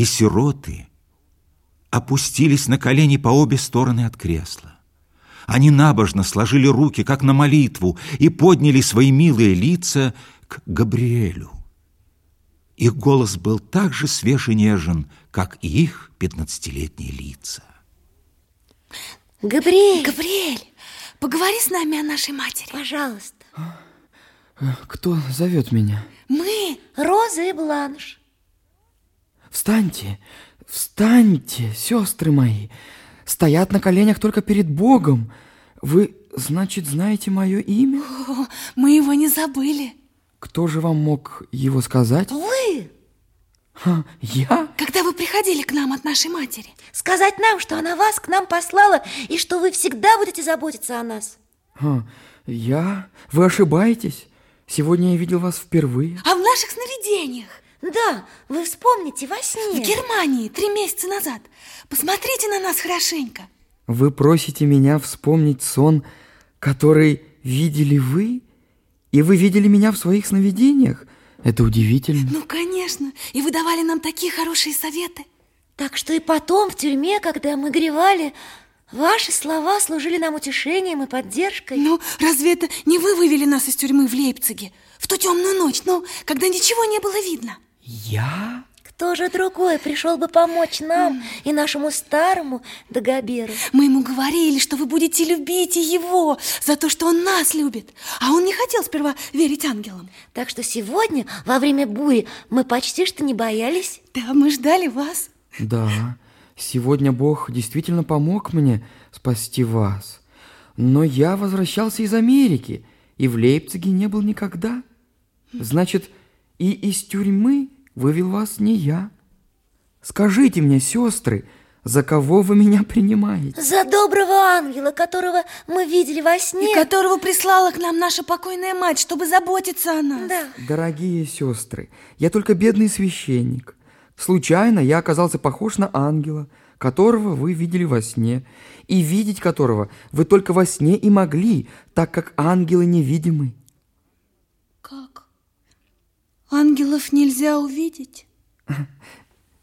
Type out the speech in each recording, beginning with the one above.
и сироты опустились на колени по обе стороны от кресла. Они набожно сложили руки, как на молитву, и подняли свои милые лица к Габриэлю. Их голос был так же свеж и нежен, как и их пятнадцатилетние лица. Габриэль! Габриэль, поговори с нами о нашей матери. Пожалуйста. Кто зовет меня? Мы, Роза и Бланш. Встаньте, встаньте, сестры мои. Стоят на коленях только перед Богом. Вы, значит, знаете мое имя? О, мы его не забыли. Кто же вам мог его сказать? Вы! Ха, я? Когда вы приходили к нам от нашей матери. Сказать нам, что она вас к нам послала, и что вы всегда будете заботиться о нас. Ха, я? Вы ошибаетесь. Сегодня я видел вас впервые. А в наших сновидениях. Да, вы вспомните во В сне. Германии три месяца назад. Посмотрите на нас хорошенько. Вы просите меня вспомнить сон, который видели вы? И вы видели меня в своих сновидениях? Это удивительно. Ну, конечно. И вы давали нам такие хорошие советы. Так что и потом в тюрьме, когда мы горевали, ваши слова служили нам утешением и поддержкой. Ну, разве это не вы вывели нас из тюрьмы в Лейпциге? В ту темную ночь, ну, когда ничего не было видно. Я? Кто же другой пришел бы помочь нам и нашему старому Дагоберу? Мы ему говорили, что вы будете любить и его за то, что он нас любит. А он не хотел сперва верить ангелам. Так что сегодня, во время бури, мы почти что не боялись. Да, мы ждали вас. Да, сегодня Бог действительно помог мне спасти вас. Но я возвращался из Америки и в Лейпциге не был никогда. Значит, и из тюрьмы вывел вас не я. Скажите мне, сестры, за кого вы меня принимаете? За доброго ангела, которого мы видели во И сне. которого прислала к нам наша покойная мать, чтобы заботиться о нас. Да. Дорогие сестры, я только бедный священник. Случайно я оказался похож на ангела, которого вы видели во сне, и видеть которого вы только во сне и могли, так как ангелы невидимы. Ангелов нельзя увидеть?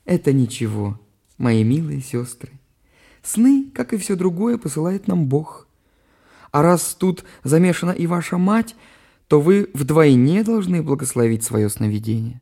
Это ничего, мои милые сестры. Сны, как и все другое, посылает нам Бог. А раз тут замешана и ваша мать, то вы вдвойне должны благословить свое сновидение.